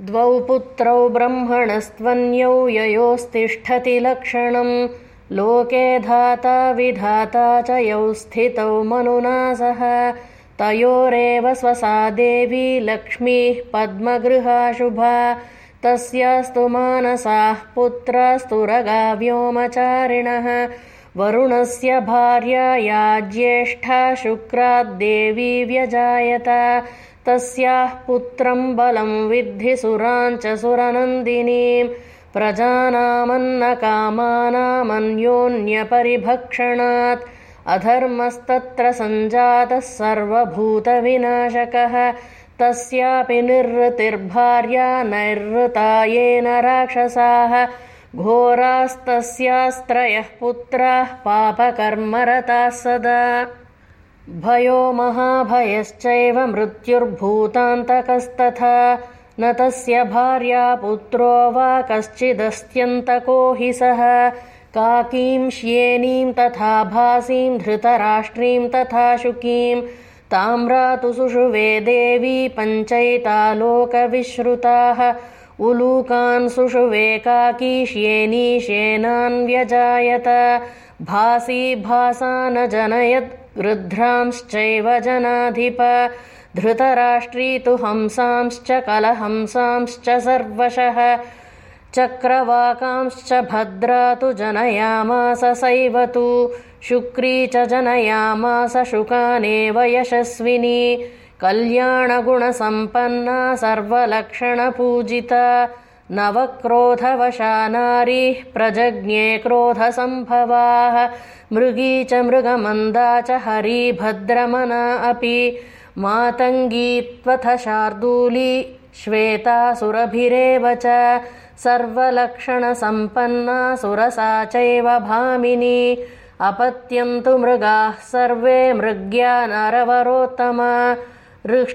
द्वौ पुत्रौ ब्रह्मणस्त्वन्यौ ययोस्तिष्ठति लक्षणम्। लोके धाता विधाता च यौ स्थितौ मनुना सह। तयोरेव स्वसा देवी लक्ष्मीः पद्मगृहाशुभा। तस्यास्तु मानसाः पुत्रास्तु रगा व्योमचारिणः वरुणस्य भार्या ज्येष्ठा शुक्राद्देवी व्यजायत। तस्याः पुत्रम् बलम् विद्धि सुराम् च सुरनन्दिनीम् प्रजानामन्नकामानामन्योन्यपरिभक्षणात्। अधर्मस्तत्र सञ्जातः सर्वभूतविनाशकः। तस्यापि निर्वृतिर्भार्या नैरृता येन राक्षसाः घोरास्तस्यास्त्रयः पुत्राः पापकर्मरताः सदा। भयो महाभयश्चैव मृत्युर्भूतान्तकस्तथा। न तस्य भार्या पुत्रो वा कश्चिदस्त्यन्तको हि सः। काकीं श्येनीं तथा भासीं धृतराष्ट्रीं तथा शुकीं। ताम्रातु सुषुवे देवी पञ्चैतालोकविश्रुताः उलूकान् सुषुवे काकीश्येनीशेनान्व्यजायत भासी भासा न जनयत् गृध्रांश्चैव जनाधिप। धृतराष्ट्री तु हंसांश्च कलहंसांश्च सर्वशः। चक्रवाकांश्च भद्रा तु जनयामास सैव तु शुक्री च जनयामास शुकानेव यशस्विनी कल्याणगुणसम्पन्ना सर्वलक्षणपूजिता। नवक्रोधवशा नारीः प्रजज्ञे क्रोधसम्भवाः। मृगी च मृगमन्दा च हरिभद्रमना अपि। मातङ्गीत्वथ शार्दूली श्वेतासुरभिरेव च। सर्वलक्षणसम्पन्ना सुरसा चैव भामिनी। अपत्यन्तु मृगाः सर्वे मृग्या नरवरोत्तमा рых